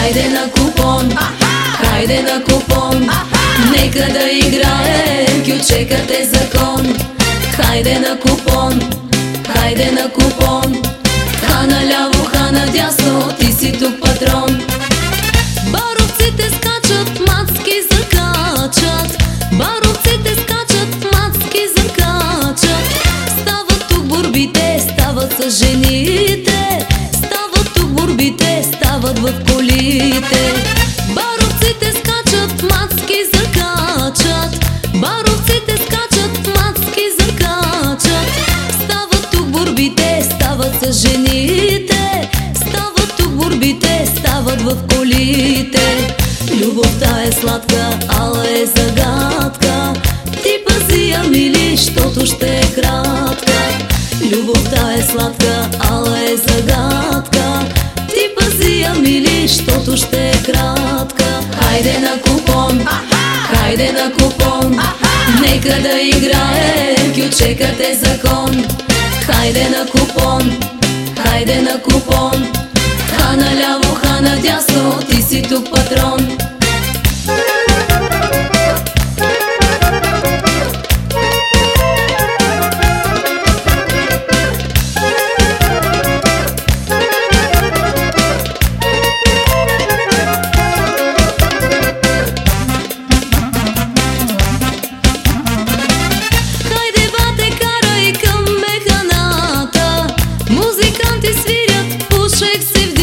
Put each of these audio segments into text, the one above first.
Хайде на купон, хайде на купон. Нека да играем, кючекът е закон. Хайде на купон, в колите Баровците скачат, мацки закачат. Баровците скачат, мацки закачат. Стават тук борбите, стават с жените. Стават тук борбите, стават в колите. Любовта е сладка, ала е загадка. Ти пази я, мили, щото ще е кратка. Любовта е сладка, ала е загадка Мили, щото ще е кратка. Хайде на купон, хайде на купон. Нека да играем, кючекът е закон. Хайде на купон, хайде на купон. Ха наляво, ха надясно, ти си тук патрон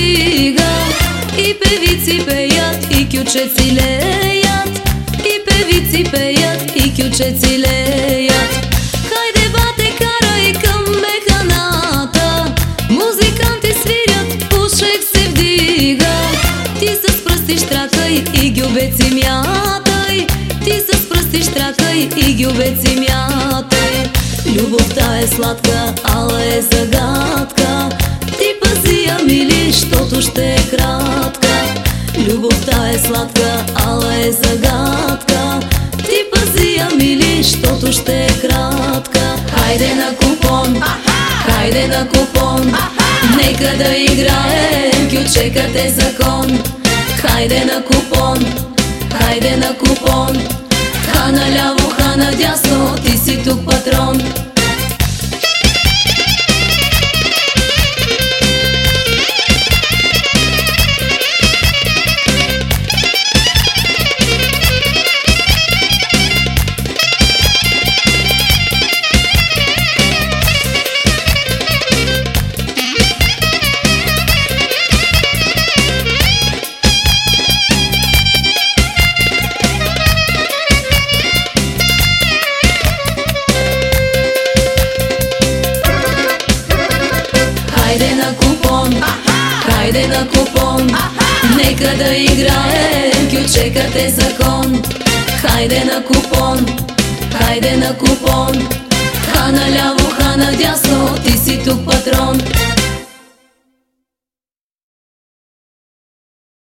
вдига И певици пеят, и кючеци леят. И певици пеят, и кючеци леят. Хайде, бате, карай към механата. Музиканти свирят, пушек се вдига. Ти с пръсти штракай и гюбеци мятай. Ти с пръсти штракай и гюбеци мятай. Любовта е сладка, ала е загадка сладка, ала е загадка? Ти пази я, мили, щото ще е кратка? Хайде на купон, хайде на купон. Нека да играем, кючекът е закон. Хайде на купон, хайде на купон. Ха наляво, ха надясно, ти си Хайде на купон, хайде на купон. Нека да играем, кючекът е закон. Хайде на купон, хайде на купон. Ха наляво, ха надясно, ти си тук патрон